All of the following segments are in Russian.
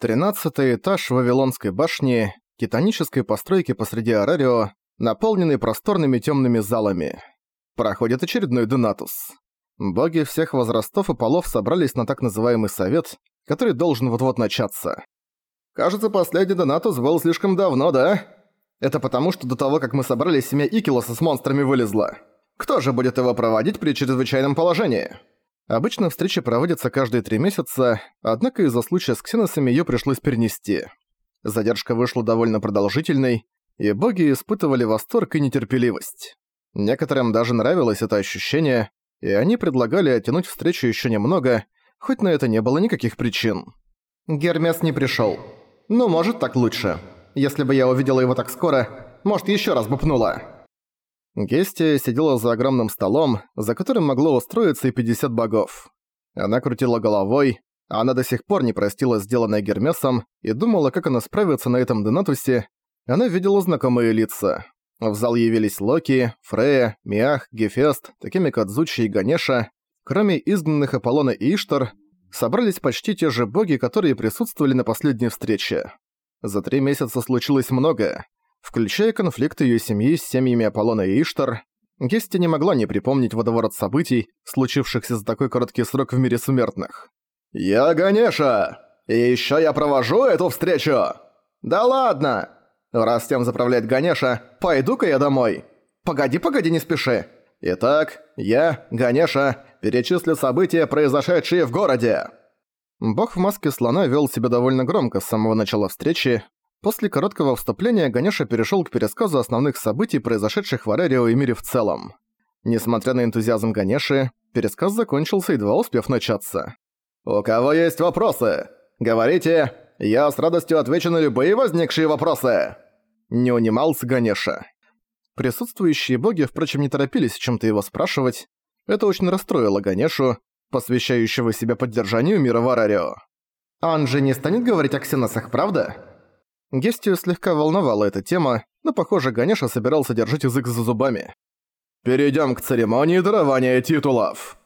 Тринадцатый этаж Вавилонской башни, титанической постройки посреди Арарио, наполненный просторными темными залами. Проходит очередной Донатус. Боги всех возрастов и полов собрались на так называемый совет, который должен вот-вот начаться. «Кажется, последний Донатус был слишком давно, да? Это потому, что до того, как мы собрались, семья Икилоса с монстрами вылезла. Кто же будет его проводить при чрезвычайном положении?» Обычно встречи проводятся каждые три месяца, однако из-за случая с ксеносами её пришлось перенести. Задержка вышла довольно продолжительной, и боги испытывали восторг и нетерпеливость. Некоторым даже нравилось это ощущение, и они предлагали оттянуть встречу ещё немного, хоть на это не было никаких причин. Гермес не пришёл. Ну, может, так лучше. Если бы я увидела его так скоро, может, ещё раз бы пнула. Гестия сидела за огромным столом, за которым могло устроиться и 50 богов. Она крутила головой, а она до сих пор не простила сделанное Гермесом и думала, как она справится на этом Денатусе. Она видела знакомые лица. В зал явились Локи, Фрея, Миах, Гефест, такими как Зучи и Ганеша. Кроме изгнанных Аполлона и Иштар, собрались почти те же боги, которые присутствовали на последней встрече. За три месяца случилось многое включая конфликт её семьи с семьями Аполлона и Иштар, Гести не могла не припомнить водоворот событий, случившихся за такой короткий срок в мире смертных. «Я Ганеша! И ещё я провожу эту встречу! Да ладно! Раз тем заправляет Ганеша, пойду-ка я домой. Погоди, погоди, не спеши. Итак, я, Ганеша, перечислю события, произошедшие в городе». Бог в маске слона вел себя довольно громко с самого начала встречи, После короткого вступления Ганеша перешел к пересказу основных событий, произошедших в Арерио и мире в целом. Несмотря на энтузиазм Ганеши, пересказ закончился, едва успев начаться. «У кого есть вопросы? Говорите, я с радостью отвечу на любые возникшие вопросы!» Не унимался Ганеша. Присутствующие боги, впрочем, не торопились чем-то его спрашивать. Это очень расстроило Ганешу, посвящающего себя поддержанию мира в Арарио. «Он же не станет говорить о ксеносах, правда?» Гестию слегка волновала эта тема, но, похоже, Ганеша собирался держать язык за зубами. «Перейдём к церемонии дарования титулов!»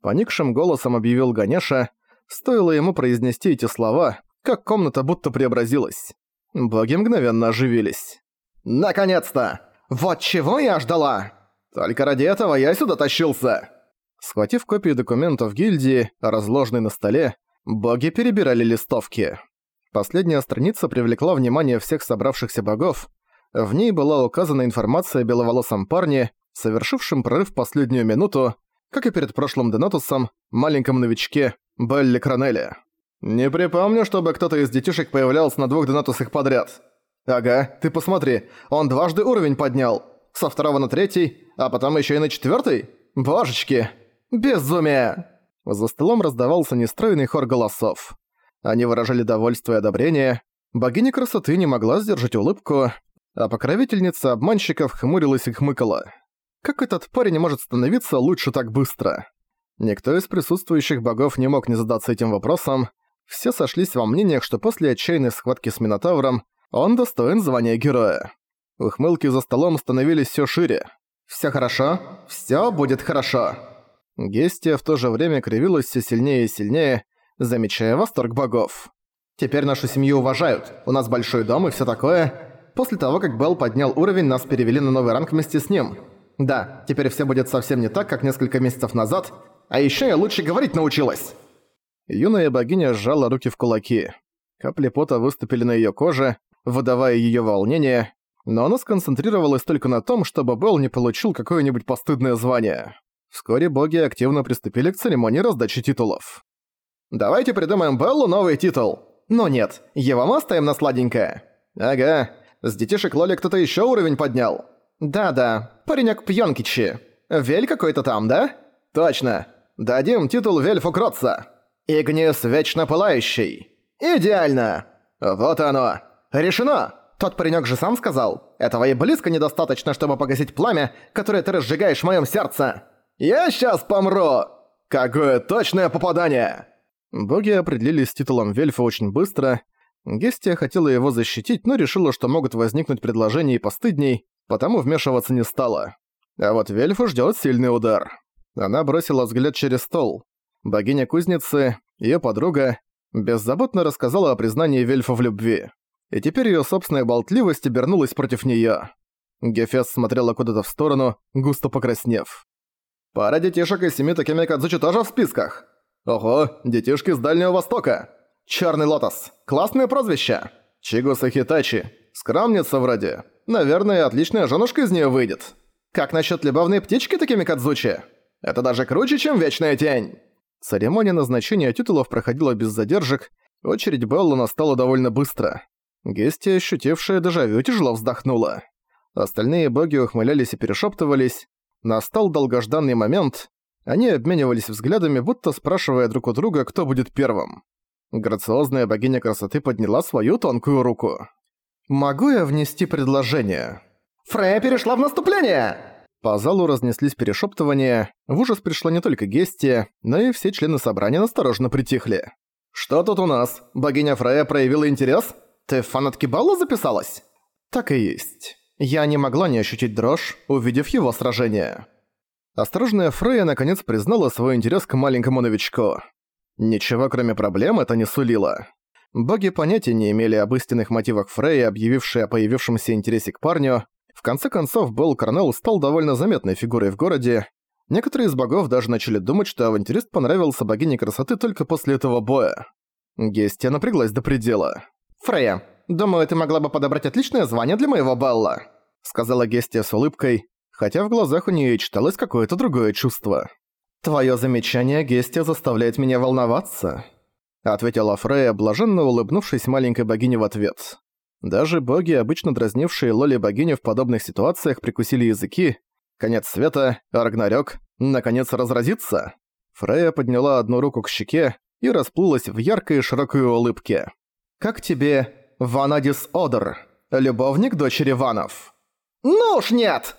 Поникшим голосом объявил Ганеша. Стоило ему произнести эти слова, как комната будто преобразилась. Боги мгновенно оживились. «Наконец-то! Вот чего я ждала! Только ради этого я сюда тащился!» Схватив копии документов гильдии, разложенные на столе, боги перебирали листовки. Последняя страница привлекла внимание всех собравшихся богов. В ней была указана информация о беловолосом парне, совершившем прорыв в последнюю минуту, как и перед прошлым Денатусом, маленьком новичке Белли Кранелли. «Не припомню, чтобы кто-то из детишек появлялся на двух Денатусах подряд». «Ага, ты посмотри, он дважды уровень поднял. Со второго на третий, а потом еще и на четвертый. Божечки! Безумие!» За столом раздавался нестройный хор голосов. Они выражали довольство и одобрение. Богиня красоты не могла сдержать улыбку, а покровительница обманщиков хмурилась и хмыкала. Как этот парень может становиться лучше так быстро? Никто из присутствующих богов не мог не задаться этим вопросом. Все сошлись во мнениях, что после отчаянной схватки с Минотавром он достоин звания героя. Ухмылки за столом становились все шире. «Всё хорошо? Всё будет хорошо!» Гестия в то же время кривилась все сильнее и сильнее, замечая восторг богов. «Теперь нашу семью уважают, у нас большой дом и всё такое. После того, как Белл поднял уровень, нас перевели на новый ранг вместе с ним. Да, теперь всё будет совсем не так, как несколько месяцев назад, а ещё я лучше говорить научилась!» Юная богиня сжала руки в кулаки. Капли пота выступили на её коже, выдавая её волнение, но она сконцентрировалась только на том, чтобы Белл не получил какое-нибудь постыдное звание. Вскоре боги активно приступили к церемонии раздачи титулов. Давайте придумаем Беллу новый титул. Но нет, его мы оставим на сладенькое. Ага, с детишек Лоли кто-то еще уровень поднял. Да-да, паренек Пьонкичи. Вель какой-то там, да? Точно. Дадим титул Вельфу Кротца. Игнис Вечно Пылающий. Идеально. Вот оно. Решено. Тот паренек же сам сказал. Этого и близко недостаточно, чтобы погасить пламя, которое ты разжигаешь в моем сердце. Я сейчас помру. Какое точное попадание! Боги определились с титулом Вельфа очень быстро. Гестия хотела его защитить, но решила, что могут возникнуть предложения и постыдней, потому вмешиваться не стала. А вот Вельфу ждёт сильный удар. Она бросила взгляд через стол. Богиня кузницы, её подруга, Беззаботно рассказала о признании Вельфа в любви. И теперь её собственная болтливость обернулась против неё. Гефест смотрела куда-то в сторону, густо покраснев. «Пара детишек из семи такими Кадзучи тоже в списках. Ого, детишки с Дальнего Востока. Чёрный лотос. Классное прозвище. Чигуса Хитачи. Скромница вроде. Наверное, отличная женушка из неё выйдет. Как насчёт любовной птички такими Кадзучи? Это даже круче, чем Вечная Тень!» Церемония назначения титулов проходила без задержек, очередь Белла настала довольно быстро. Гести, ощутившая дежавю, тяжело вздохнула. Остальные боги ухмылялись и перешептывались. Настал долгожданный момент. Они обменивались взглядами, будто спрашивая друг у друга, кто будет первым. Грациозная богиня красоты подняла свою тонкую руку. «Могу я внести предложение?» «Фрея перешла в наступление!» По залу разнеслись перешептывания, в ужас пришла не только Гестия, но и все члены собрания настороженно притихли. «Что тут у нас? Богиня Фрея проявила интерес? Ты в фанатке Балла записалась?» «Так и есть. Я не могла не ощутить дрожь, увидев его сражение». Осторожная Фрея наконец признала свой интерес к маленькому новичку. Ничего кроме проблем это не сулило. Боги понятия не имели об истинных мотивах Фреи, объявившей о появившемся интересе к парню, в конце концов, Белл Корнелл стал довольно заметной фигурой в городе. Некоторые из богов даже начали думать, что авантюрист понравился богине красоты только после этого боя. Гестия напряглась до предела. «Фрея, думаю, ты могла бы подобрать отличное звание для моего Белла», сказала Гестия с улыбкой, хотя в глазах у нее читалось какое-то другое чувство. «Твое замечание, Гестия, заставляет меня волноваться», ответила Фрея, блаженно улыбнувшись маленькой богине в ответ. Даже боги, обычно дразнившие Лоли богиню в подобных ситуациях, прикусили языки. Конец света, Рагнарёк, наконец разразится. Фрея подняла одну руку к щеке и расплылась в яркой широкой улыбке. «Как тебе Ванадис Одер, любовник дочери Ванов?» «Ну уж нет!»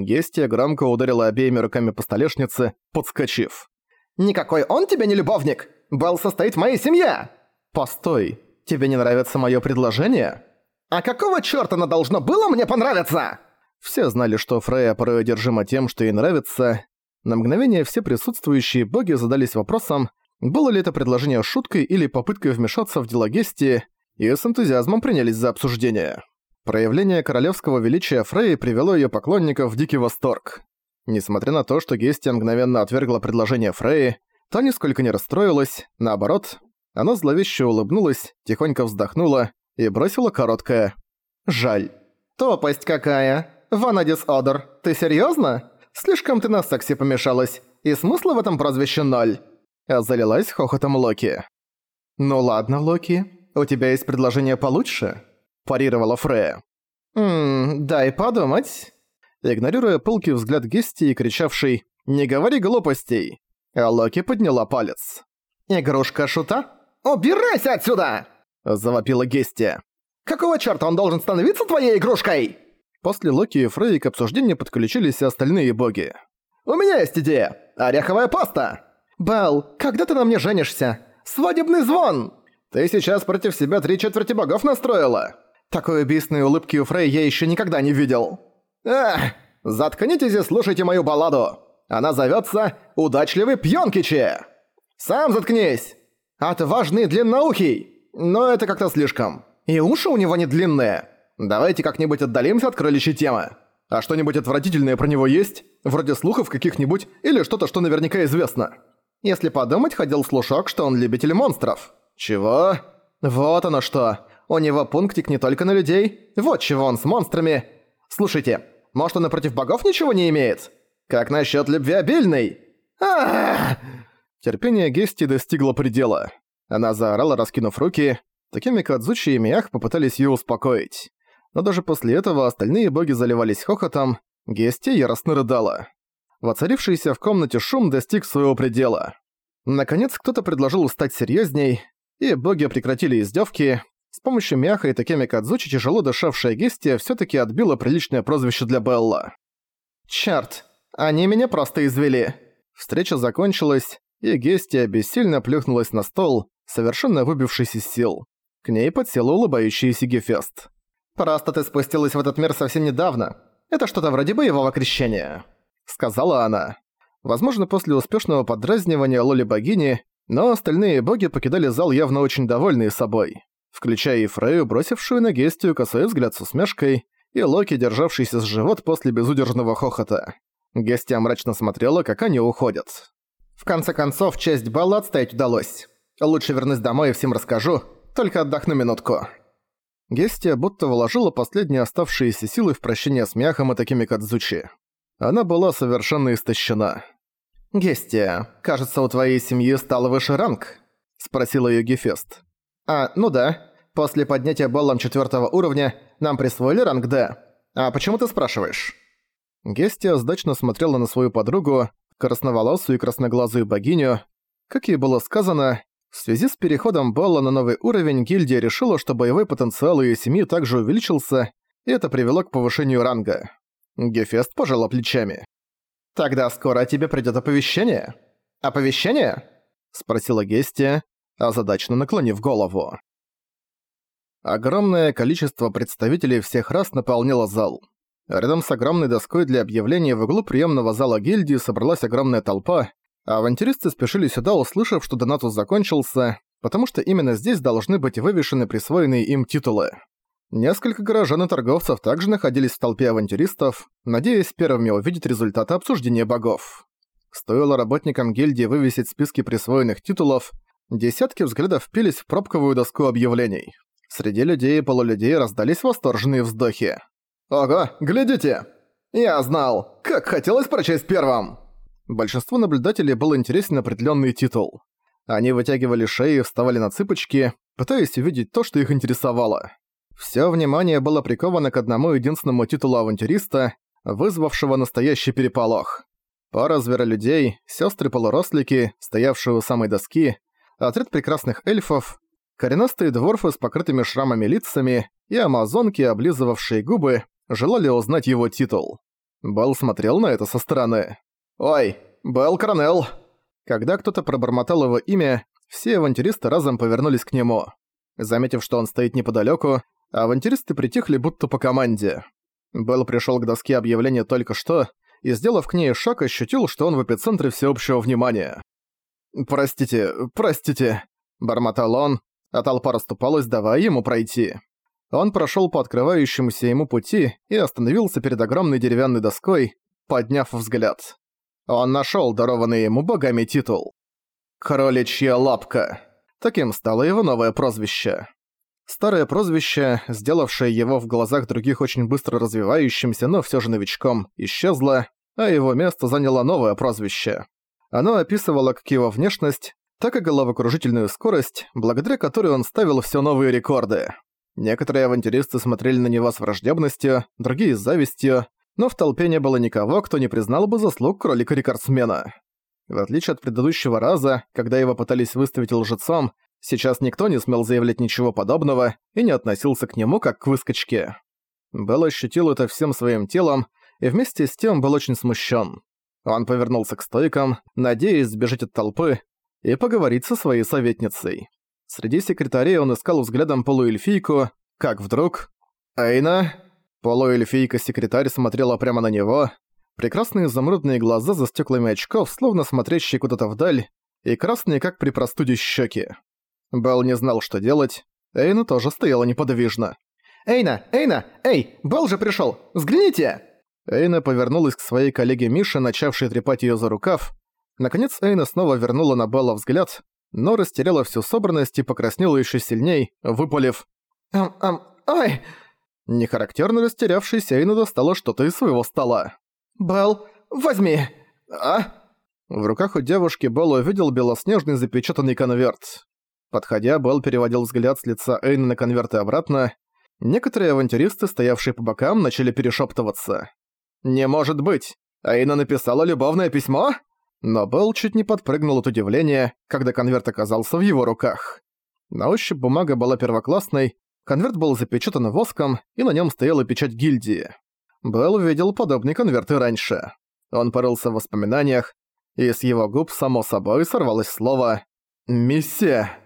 Гестия громко ударила обеими руками по столешнице, подскочив. «Никакой он тебе не любовник! Бал состоит в моей семье!» «Постой, тебе не нравится моё предложение?» «А какого чёрта оно должно было мне понравиться?» Все знали, что Фрея порой одержима тем, что ей нравится. На мгновение все присутствующие боги задались вопросом, было ли это предложение шуткой или попыткой вмешаться в дела Гести, и с энтузиазмом принялись за обсуждение. Проявление королевского величия Фреи привело её поклонников в дикий восторг. Несмотря на то, что Гестия мгновенно отвергла предложение Фреи, та нисколько не расстроилась, наоборот, она зловеще улыбнулась, тихонько вздохнула и бросила короткое «Жаль». «Топость какая! Ванадис Одер, ты серьёзно? Слишком ты на сексе помешалась, и смысла в этом прозвище ноль!» Залилась хохотом Локи. «Ну ладно, Локи, у тебя есть предложение получше?» Парировала Фрея. «Ммм, дай подумать». Игнорируя пылкий взгляд Гести и кричавший «Не говори глупостей!» Локи подняла палец. «Игрушка шута? Убирайся отсюда!» завопила Гестия. «Какого чёрта он должен становиться твоей игрушкой?» После Локи и Фрей к обсуждению подключились и остальные боги. «У меня есть идея! Ореховая паста!» «Белл, когда ты на мне женишься? Свадебный звон!» «Ты сейчас против себя три четверти богов настроила!» Такой убийственной улыбки у Фрей я еще никогда не видел. «Эх, заткнитесь и слушайте мою балладу! Она зовется «Удачливый Пьонкичи». «Сам заткнись! Отважный длинноухий!» но это как-то слишком. И уши у него не длинные. Давайте как-нибудь отдалимся от кроличьей темы. А что-нибудь отвратительное про него есть? Вроде слухов каких-нибудь или что-то, что наверняка известно. Если подумать, ходил слушок, что он любитель монстров. Чего? Вот оно что. У него пунктик не только на людей. Вот чего он с монстрами. Слушайте, может он и против богов ничего не имеет? Как насчет любви обильной? Терпение Гести достигло предела. Она заорала, раскинув руки. Такими Кадзучи и Миях попытались её успокоить. Но даже после этого остальные боги заливались хохотом, Гести яростно рыдала. Воцарившийся в комнате шум достиг своего предела. Наконец кто-то предложил стать серьёзней, и боги прекратили издевки. С помощью Мяха и Такеми Кадзучи тяжело дышавшая Гестия всё-таки отбила приличное прозвище для Белла. «Чёрт, они меня просто извели!» Встреча закончилась, и Гестия бессильно плюхнулась на стол, совершенно выбившись из сил. К ней подсела улыбающаяся Гефест. «Просто ты спустилась в этот мир совсем недавно. Это что-то вроде боевого крещения», — сказала она. Возможно, после успешного подразнивания Лоли богини Но остальные боги покидали зал явно очень довольные собой, включая и Фрею, бросившую на Гестию косой взгляд с усмешкой, и Локи, державшийся с живот после безудержного хохота. Гестия мрачно смотрела, как они уходят. «В конце концов, часть балла отстоять удалось. Лучше вернусь домой и всем расскажу, только отдохну минутку». Гестия будто вложила последние оставшиеся силы в прощение с Мяхом и такими Кадзучи. Она была совершенно истощена. «Гестия, кажется, у твоей семьи стал выше ранг?» – спросила её Гефест. «А, ну да. После поднятия баллом четвёртого уровня нам присвоили ранг Д. А почему ты спрашиваешь?» Гестия сдачно смотрела на свою подругу, красноволосую и красноглазую богиню. Как ей было сказано, в связи с переходом балла на новый уровень гильдия решила, что боевой потенциал её семьи также увеличился, и это привело к повышению ранга. Гефест пожала плечами. «Тогда скоро тебе придёт оповещение?» «Оповещение?» — спросила Гестия, озадачно наклонив голову. Огромное количество представителей всех рас наполнило зал. Рядом с огромной доской для объявлений в углу приемного зала гильдии собралась огромная толпа, а авантюристы спешили сюда, услышав, что донатус закончился, потому что именно здесь должны быть вывешены присвоенные им титулы. Несколько горожан и торговцев также находились в толпе авантюристов, надеясь первыми увидеть результаты обсуждения богов. Стоило работникам гильдии вывесить списки присвоенных титулов, десятки взглядов впились в пробковую доску объявлений. Среди людей и полулюдей раздались восторженные вздохи. «Ого, глядите! Я знал! Как хотелось прочесть первым!» Большинству наблюдателей был интересен определенный титул. Они вытягивали шеи вставали на цыпочки, пытаясь увидеть то, что их интересовало. Всё внимание было приковано к одному единственному титулу авантюриста, вызвавшего настоящий переполох. Пара зверолюдей, сёстры-полурослики, стоявшие у самой доски, отряд прекрасных эльфов, коренастые дворфы с покрытыми шрамами лицами и амазонки, облизывавшие губы, желали узнать его титул. Белл смотрел на это со стороны. «Ой, Белл Кронелл!» Когда кто-то пробормотал его имя, все авантюристы разом повернулись к нему. Заметив, что он стоит неподалёку, авантюристы притихли будто по команде. Белл пришёл к доске объявления только что и, сделав к ней шаг, ощутил, что он в эпицентре всеобщего внимания. «Простите, простите», — бормотал он, а толпа расступалась, давая ему пройти. Он прошёл по открывающемуся ему пути и остановился перед огромной деревянной доской, подняв взгляд. Он нашёл дарованный ему богами титул. «Кроличья лапка». Таким стало его новое прозвище. Старое прозвище, сделавшее его в глазах других очень быстро развивающимся, но всё же новичком, исчезло, а его место заняло новое прозвище. Оно описывало как его внешность, так и головокружительную скорость, благодаря которой он ставил всё новые рекорды. Некоторые авантюристы смотрели на него с враждебностью, другие с завистью, но в толпе не было никого, кто не признал бы заслуг кролика-рекордсмена. В отличие от предыдущего раза, когда его пытались выставить лжецом, сейчас никто не смел заявлять ничего подобного и не относился к нему как к выскочке. Белл ощутил это всем своим телом и вместе с тем был очень смущен. Он повернулся к стойкам, надеясь сбежать от толпы и поговорить со своей советницей. Среди секретарей он искал взглядом полуэльфийку, как вдруг... «Эйна?» Полуэльфийка-секретарь смотрела прямо на него. Прекрасные изумрудные глаза за стеклами очков, словно смотрящие куда-то вдаль, и красные, как при простуде, щеки. Белл не знал, что делать. Эйна тоже стояла неподвижно. «Эйна! Эйна! Эй! Белл же пришел! Взгляните!» Эйна повернулась к своей коллеге Мише, начавшей трепать ее за рукав. Наконец Эйна снова вернула на Белла взгляд, но растеряла всю собранность и покраснела еще сильней, выпалив «Ам, ам, ай!» Нехарактерно растерявшись, Эйна достала что-то из своего стола. «Белл, возьми!» «А?» В руках у девушки Белл увидел белоснежный запечатанный конверт. Подходя, Белл переводил взгляд с лица Эйны на конверт и обратно. Некоторые авантюристы, стоявшие по бокам, начали перешептываться. «Не может быть! Эйна написала любовное письмо?» Но Белл чуть не подпрыгнул от удивления, когда конверт оказался в его руках. На ощупь бумага была первоклассной, Конверт был запечатан воском, и на нем стояла печать гильдии. Белл видел подобные конверты раньше. Он порылся в воспоминаниях, и с его губ само собой сорвалось слово «Миссия».